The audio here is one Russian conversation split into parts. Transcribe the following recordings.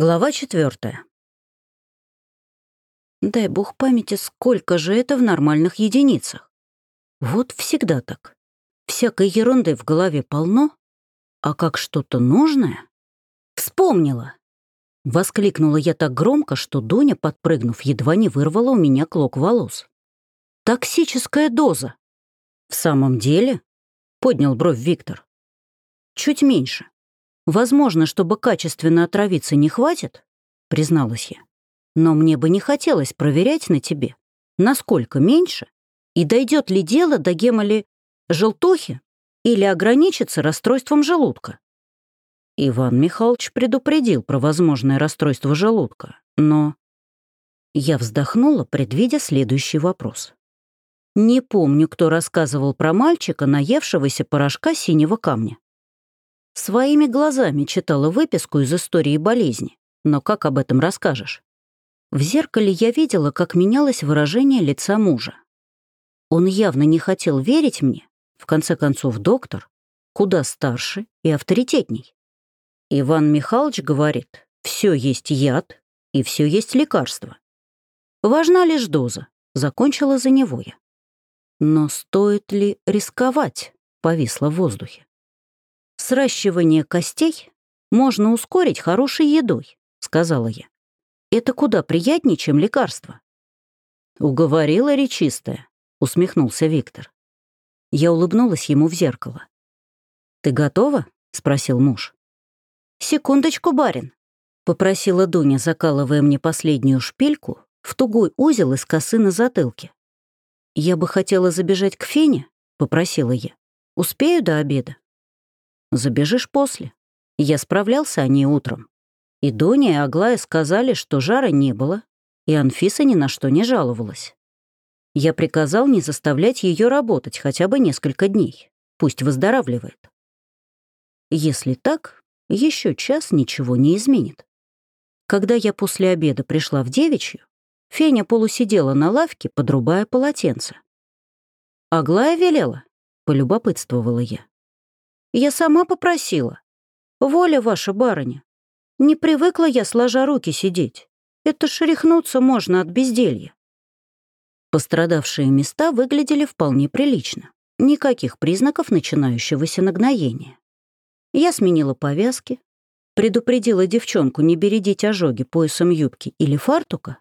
Глава четвертая. Дай бог памяти, сколько же это в нормальных единицах. Вот всегда так. Всякой ерунды в голове полно, а как что-то нужное... Вспомнила! Воскликнула я так громко, что Доня, подпрыгнув, едва не вырвала у меня клок волос. «Токсическая доза!» «В самом деле?» — поднял бровь Виктор. «Чуть меньше. Возможно, чтобы качественно отравиться не хватит, призналась я. Но мне бы не хотелось проверять на тебе, насколько меньше, и дойдет ли дело до гемоли желтухи или ограничится расстройством желудка. Иван Михайлович предупредил про возможное расстройство желудка, но... Я вздохнула, предвидя следующий вопрос. Не помню, кто рассказывал про мальчика, наевшегося порошка синего камня. Своими глазами читала выписку из истории болезни, но как об этом расскажешь? В зеркале я видела, как менялось выражение лица мужа. Он явно не хотел верить мне, в конце концов доктор, куда старше и авторитетней. Иван Михайлович говорит, все есть яд и все есть лекарство. Важна лишь доза, закончила за него я. Но стоит ли рисковать, повисло в воздухе. «Сращивание костей можно ускорить хорошей едой», — сказала я. «Это куда приятнее, чем лекарство». «Уговорила речистая», — усмехнулся Виктор. Я улыбнулась ему в зеркало. «Ты готова?» — спросил муж. «Секундочку, барин», — попросила Дуня, закалывая мне последнюю шпильку в тугой узел из косы на затылке. «Я бы хотела забежать к Фене», — попросила я. «Успею до обеда?» Забежишь после. Я справлялся о ней утром. И Доня и Аглая сказали, что жара не было, и Анфиса ни на что не жаловалась. Я приказал не заставлять ее работать хотя бы несколько дней. Пусть выздоравливает. Если так, еще час ничего не изменит. Когда я после обеда пришла в девичью, Феня полусидела на лавке, подрубая полотенце. «Аглая велела?» — полюбопытствовала я. Я сама попросила. Воля ваша, барыня. Не привыкла я, сложа руки, сидеть. Это шерехнуться можно от безделья. Пострадавшие места выглядели вполне прилично. Никаких признаков начинающегося нагноения. Я сменила повязки, предупредила девчонку не бередить ожоги поясом юбки или фартука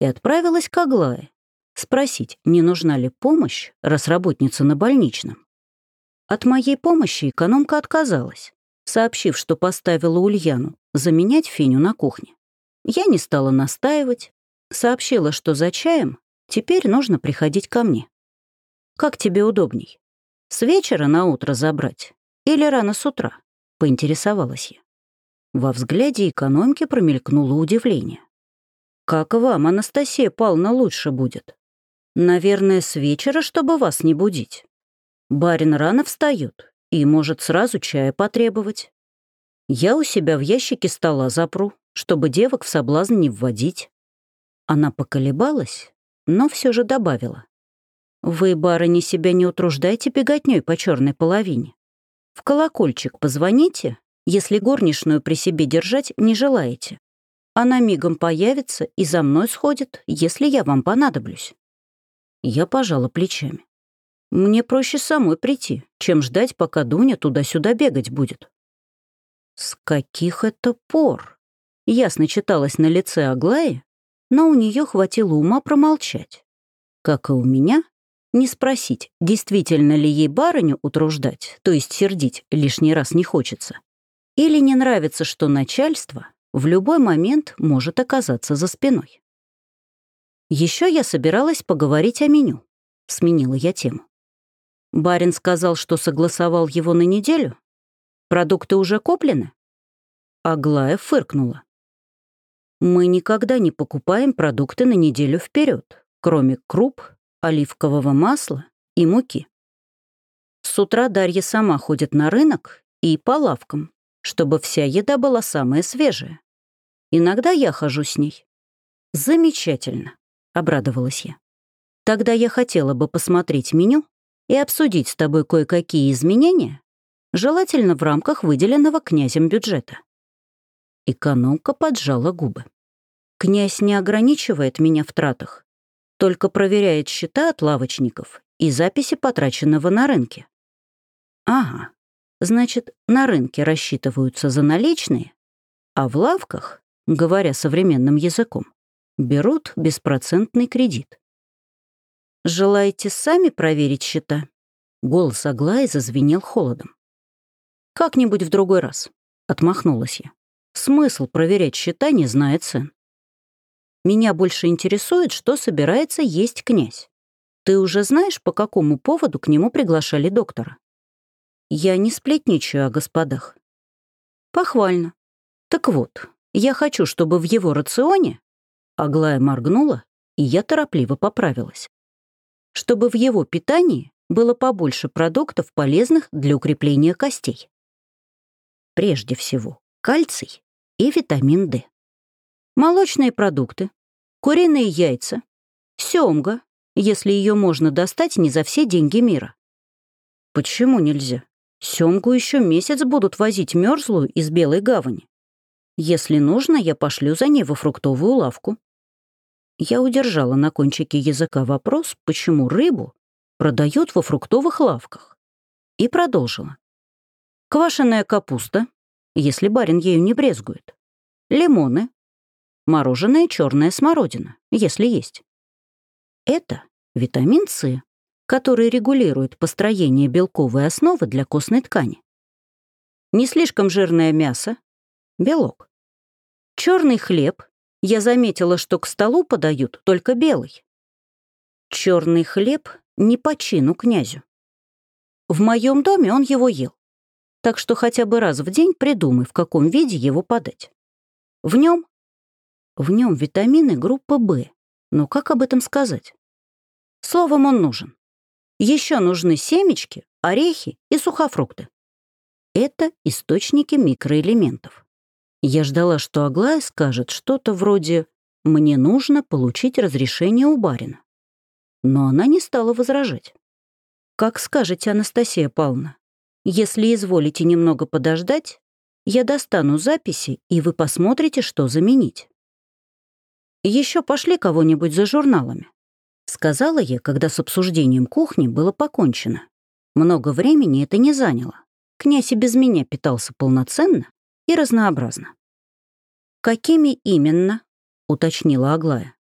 и отправилась к Аглае, спросить, не нужна ли помощь, раз работница на больничном. От моей помощи экономка отказалась, сообщив, что поставила Ульяну заменять Феню на кухне. Я не стала настаивать, сообщила, что за чаем теперь нужно приходить ко мне. «Как тебе удобней? С вечера на утро забрать или рано с утра?» — поинтересовалась я. Во взгляде экономки промелькнуло удивление. «Как вам, Анастасия Павловна, лучше будет? Наверное, с вечера, чтобы вас не будить». Барин рано встает и может сразу чая потребовать. Я у себя в ящике стола запру, чтобы девок в соблазн не вводить. Она поколебалась, но все же добавила. Вы, барыни, себя не утруждайте беготней по черной половине. В колокольчик позвоните, если горничную при себе держать не желаете. Она мигом появится и за мной сходит, если я вам понадоблюсь. Я пожала плечами. Мне проще самой прийти, чем ждать, пока Дуня туда-сюда бегать будет. С каких это пор? Ясно читалось на лице Аглаи, но у нее хватило ума промолчать. Как и у меня, не спросить, действительно ли ей барыню утруждать, то есть сердить лишний раз не хочется. Или не нравится, что начальство в любой момент может оказаться за спиной. Еще я собиралась поговорить о меню. Сменила я тему. Барин сказал, что согласовал его на неделю? Продукты уже куплены? Аглая фыркнула. Мы никогда не покупаем продукты на неделю вперед, кроме круп, оливкового масла и муки. С утра Дарья сама ходит на рынок и по лавкам, чтобы вся еда была самая свежая. Иногда я хожу с ней. Замечательно, обрадовалась я. Тогда я хотела бы посмотреть меню и обсудить с тобой кое-какие изменения, желательно в рамках выделенного князем бюджета. Экономка поджала губы. Князь не ограничивает меня в тратах, только проверяет счета от лавочников и записи потраченного на рынке. Ага, значит, на рынке рассчитываются за наличные, а в лавках, говоря современным языком, берут беспроцентный кредит. «Желаете сами проверить счета?» Голос Аглаи зазвенел холодом. «Как-нибудь в другой раз», — отмахнулась я. «Смысл проверять счета, не зная цен. Меня больше интересует, что собирается есть князь. Ты уже знаешь, по какому поводу к нему приглашали доктора?» «Я не сплетничаю о господах». «Похвально. Так вот, я хочу, чтобы в его рационе...» Аглая моргнула, и я торопливо поправилась. «Чтобы в его питании было побольше продуктов, полезных для укрепления костей. Прежде всего, кальций и витамин D. Молочные продукты, куриные яйца, семга, если ее можно достать не за все деньги мира. Почему нельзя? Семгу еще месяц будут возить мерзлую из Белой гавани. Если нужно, я пошлю за ней во фруктовую лавку. Я удержала на кончике языка вопрос, почему рыбу продают во фруктовых лавках. И продолжила. Квашеная капуста, если барин ею не брезгует. Лимоны. Мороженая черная смородина, если есть. Это витамин С, который регулирует построение белковой основы для костной ткани. Не слишком жирное мясо, белок. Черный хлеб, я заметила, что к столу подают только белый. Черный хлеб не по чину князю. В моем доме он его ел, так что хотя бы раз в день придумай, в каком виде его подать. В нем, в нем витамины группы В, но как об этом сказать? Словом, он нужен. Еще нужны семечки, орехи и сухофрукты. Это источники микроэлементов. Я ждала, что Аглая скажет что-то вроде «мне нужно получить разрешение у барина» но она не стала возражать. «Как скажете, Анастасия Павловна, если изволите немного подождать, я достану записи, и вы посмотрите, что заменить. Еще пошли кого-нибудь за журналами», — сказала я, когда с обсуждением кухни было покончено. Много времени это не заняло. Князь и без меня питался полноценно и разнообразно. «Какими именно?» — уточнила Аглая.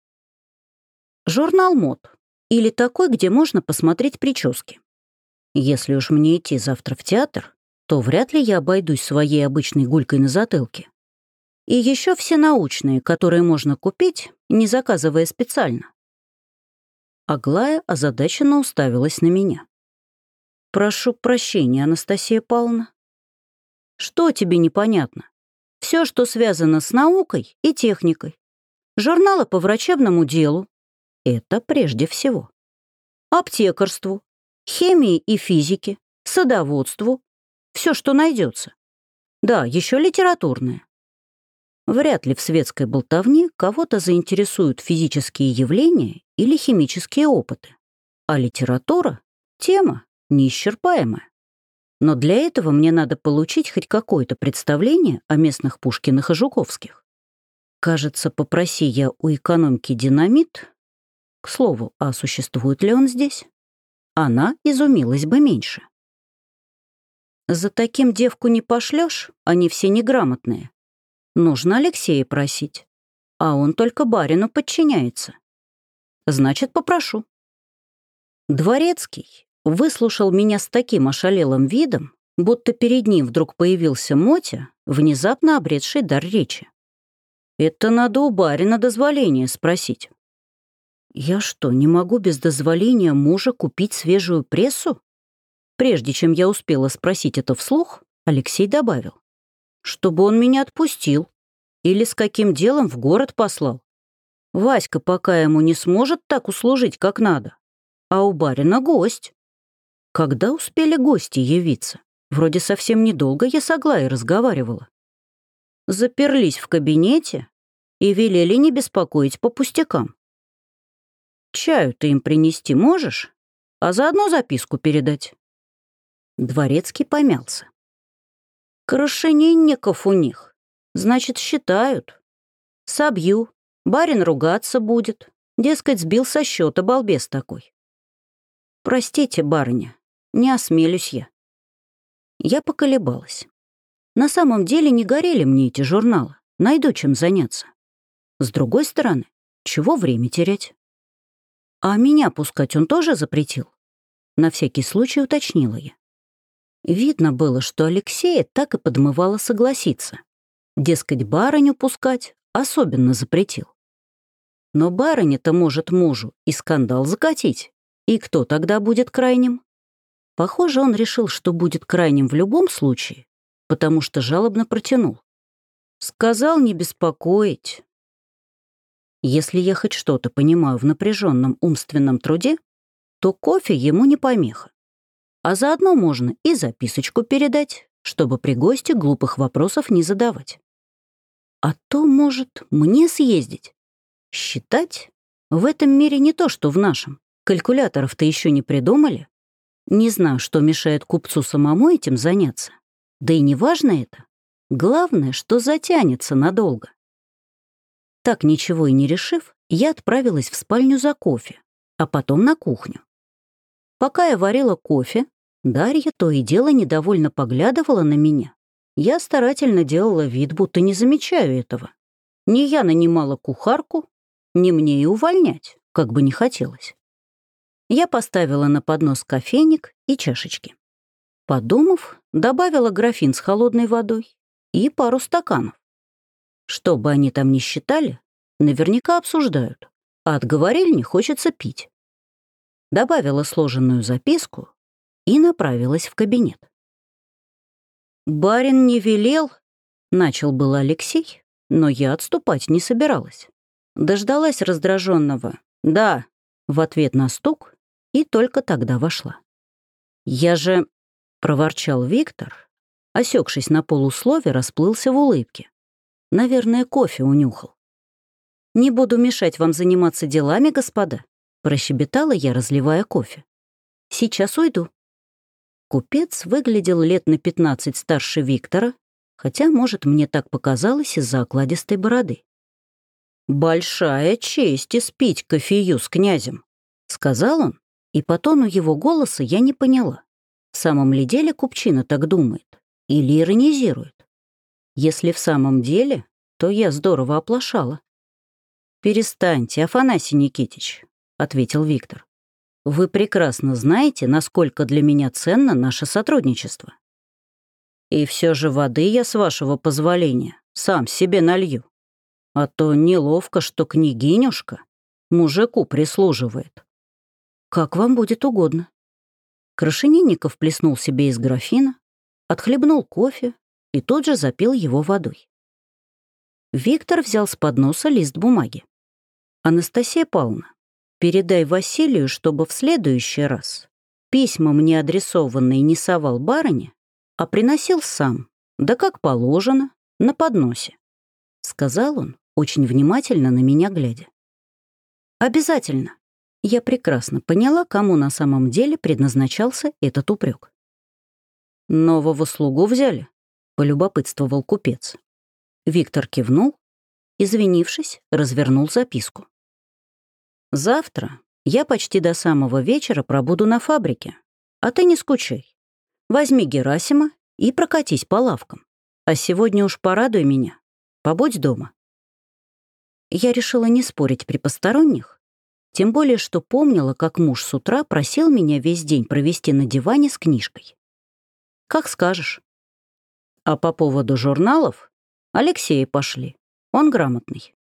«Журнал мод», или такой, где можно посмотреть прически. Если уж мне идти завтра в театр, то вряд ли я обойдусь своей обычной гулькой на затылке. И еще все научные, которые можно купить, не заказывая специально. Аглая озадаченно уставилась на меня. «Прошу прощения, Анастасия Павловна». «Что тебе непонятно? Все, что связано с наукой и техникой. Журналы по врачебному делу, это прежде всего. Аптекарству, химии и физике, садоводству, все, что найдется. Да, еще литературное. Вряд ли в светской болтовне кого-то заинтересуют физические явления или химические опыты. А литература — тема неисчерпаемая. Но для этого мне надо получить хоть какое-то представление о местных Пушкиных и Жуковских. Кажется, попроси я у экономки динамит, к слову, а существует ли он здесь? Она изумилась бы меньше. За таким девку не пошлешь, они все неграмотные. Нужно Алексея просить, а он только барину подчиняется. Значит, попрошу. Дворецкий выслушал меня с таким ошалелым видом, будто перед ним вдруг появился Мотя, внезапно обретший дар речи. Это надо у барина дозволения спросить. Я что, не могу без дозволения мужа купить свежую прессу? Прежде чем я успела спросить это вслух, Алексей добавил. Чтобы он меня отпустил. Или с каким делом в город послал. Васька пока ему не сможет так услужить, как надо. А у барина гость. Когда успели гости явиться? Вроде совсем недолго я с Аглаей разговаривала. Заперлись в кабинете и велели не беспокоить по пустякам. Чаю ты им принести можешь, а заодно записку передать?» Дворецкий помялся. «Крашенинников у них. Значит, считают. Собью. Барин ругаться будет. Дескать, сбил со счета балбес такой. Простите, барыня, не осмелюсь я. Я поколебалась. На самом деле не горели мне эти журналы. Найду чем заняться. С другой стороны, чего время терять? А меня пускать он тоже запретил? На всякий случай уточнила я. Видно было, что Алексея так и подмывало согласиться. Дескать, барыню пускать особенно запретил. Но барыня-то может мужу и скандал закатить. И кто тогда будет крайним? Похоже, он решил, что будет крайним в любом случае, потому что жалобно протянул. Сказал не беспокоить. Если я хоть что-то понимаю в напряженном умственном труде, то кофе ему не помеха. А заодно можно и записочку передать, чтобы при гости глупых вопросов не задавать. А то, может, мне съездить? Считать? В этом мире не то, что в нашем. Калькуляторов-то еще не придумали. Не знаю, что мешает купцу самому этим заняться. Да и не важно это. Главное, что затянется надолго. Так ничего и не решив, я отправилась в спальню за кофе, а потом на кухню. Пока я варила кофе, Дарья то и дело недовольно поглядывала на меня. Я старательно делала вид, будто не замечаю этого. Не я нанимала кухарку, не мне и увольнять, как бы не хотелось. Я поставила на поднос кофейник и чашечки. Подумав, добавила графин с холодной водой и пару стаканов. Что бы они там ни считали, наверняка обсуждают, а от говорильни хочется пить. Добавила сложенную записку и направилась в кабинет. «Барин не велел», — начал был Алексей, но я отступать не собиралась. Дождалась раздраженного «да» в ответ на стук и только тогда вошла. «Я же...» — проворчал Виктор, осекшись на полуслове, расплылся в улыбке. Наверное, кофе унюхал. «Не буду мешать вам заниматься делами, господа», — прощебетала я, разливая кофе. «Сейчас уйду». Купец выглядел лет на пятнадцать старше Виктора, хотя, может, мне так показалось из-за окладистой бороды. «Большая честь испить кофею с князем», — сказал он, и по тону его голоса я не поняла, в самом ли деле купчина так думает или иронизирует. Если в самом деле, то я здорово оплошала. «Перестаньте, Афанасий Никитич», — ответил Виктор. «Вы прекрасно знаете, насколько для меня ценно наше сотрудничество. И все же воды я, с вашего позволения, сам себе налью. А то неловко, что княгинюшка мужику прислуживает. Как вам будет угодно. Крашенинников плеснул себе из графина, отхлебнул кофе и тут же запил его водой. Виктор взял с подноса лист бумаги. «Анастасия Павловна, передай Василию, чтобы в следующий раз письма мне адресованные не совал барыне, а приносил сам, да как положено, на подносе», — сказал он, очень внимательно на меня глядя. «Обязательно». Я прекрасно поняла, кому на самом деле предназначался этот упрек. «Нового слугу взяли?» — полюбопытствовал купец. Виктор кивнул, извинившись, развернул записку. «Завтра я почти до самого вечера пробуду на фабрике, а ты не скучай. Возьми Герасима и прокатись по лавкам. А сегодня уж порадуй меня. Побудь дома». Я решила не спорить при посторонних, тем более что помнила, как муж с утра просил меня весь день провести на диване с книжкой. «Как скажешь». А по поводу журналов Алексея пошли. Он грамотный.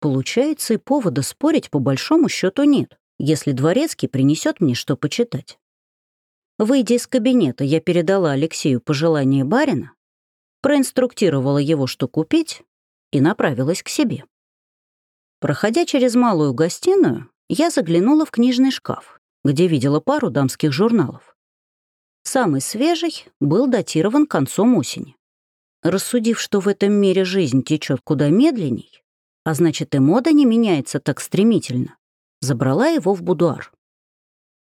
Получается, и повода спорить по большому счету нет, если дворецкий принесет мне что почитать. Выйдя из кабинета, я передала Алексею пожелание барина, проинструктировала его, что купить, и направилась к себе. Проходя через малую гостиную, я заглянула в книжный шкаф, где видела пару дамских журналов. Самый свежий был датирован концом осени. Рассудив, что в этом мире жизнь течет куда медленней, а значит и мода не меняется так стремительно, забрала его в будуар.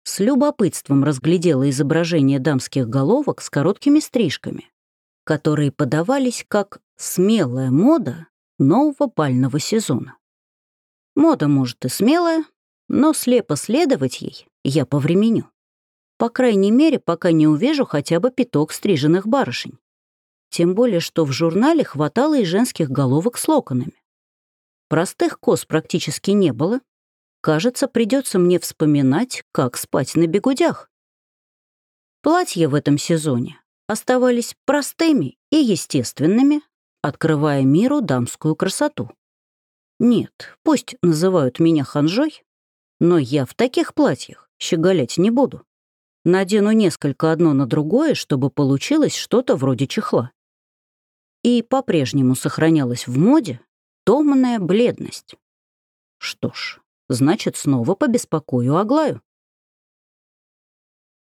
С любопытством разглядела изображение дамских головок с короткими стрижками, которые подавались как смелая мода нового бального сезона. Мода, может, и смелая, но слепо следовать ей я повременю. По крайней мере, пока не увижу хотя бы пяток стриженных барышень. Тем более, что в журнале хватало и женских головок с локонами. Простых кос практически не было. Кажется, придется мне вспоминать, как спать на бегудях. Платья в этом сезоне оставались простыми и естественными, открывая миру дамскую красоту. Нет, пусть называют меня ханжой, но я в таких платьях щеголять не буду. Надену несколько одно на другое, чтобы получилось что-то вроде чехла. И по-прежнему сохранялась в моде томная бледность. Что ж, значит, снова побеспокою Аглаю.